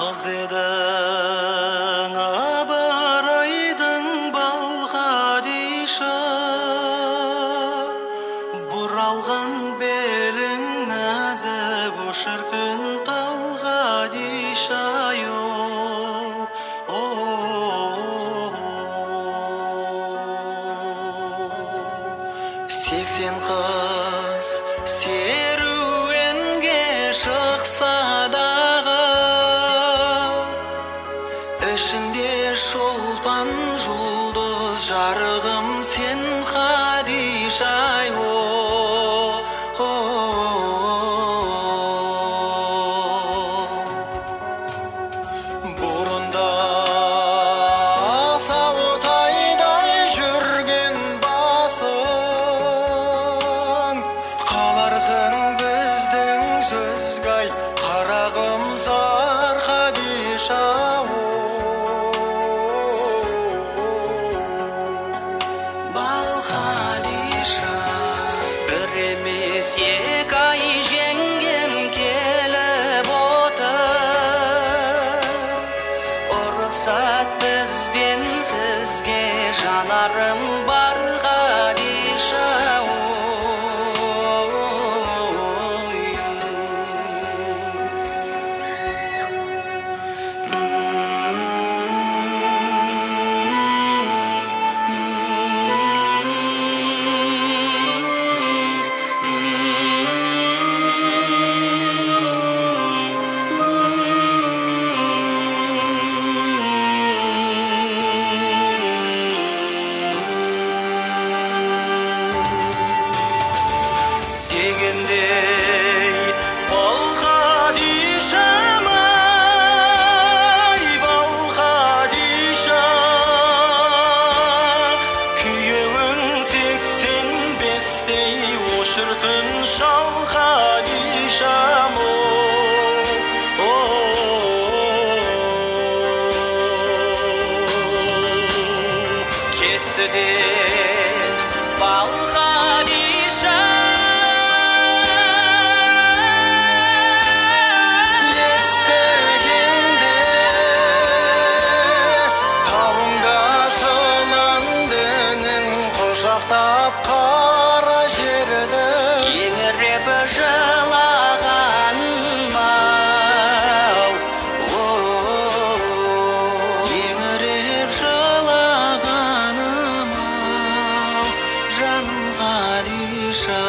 қыз едің ыбырайдың бал хадиша бұралған белің нәзік о шіркін тал хадиша ай сексен қыз шолпан жұлдыз жарығым сен хадиша Şanalarım var шіркін шал хадишам кетті де бал құшақтап қара жерді еңіреп жылағаным ау еңіреп жылағаным ау жаным хадиша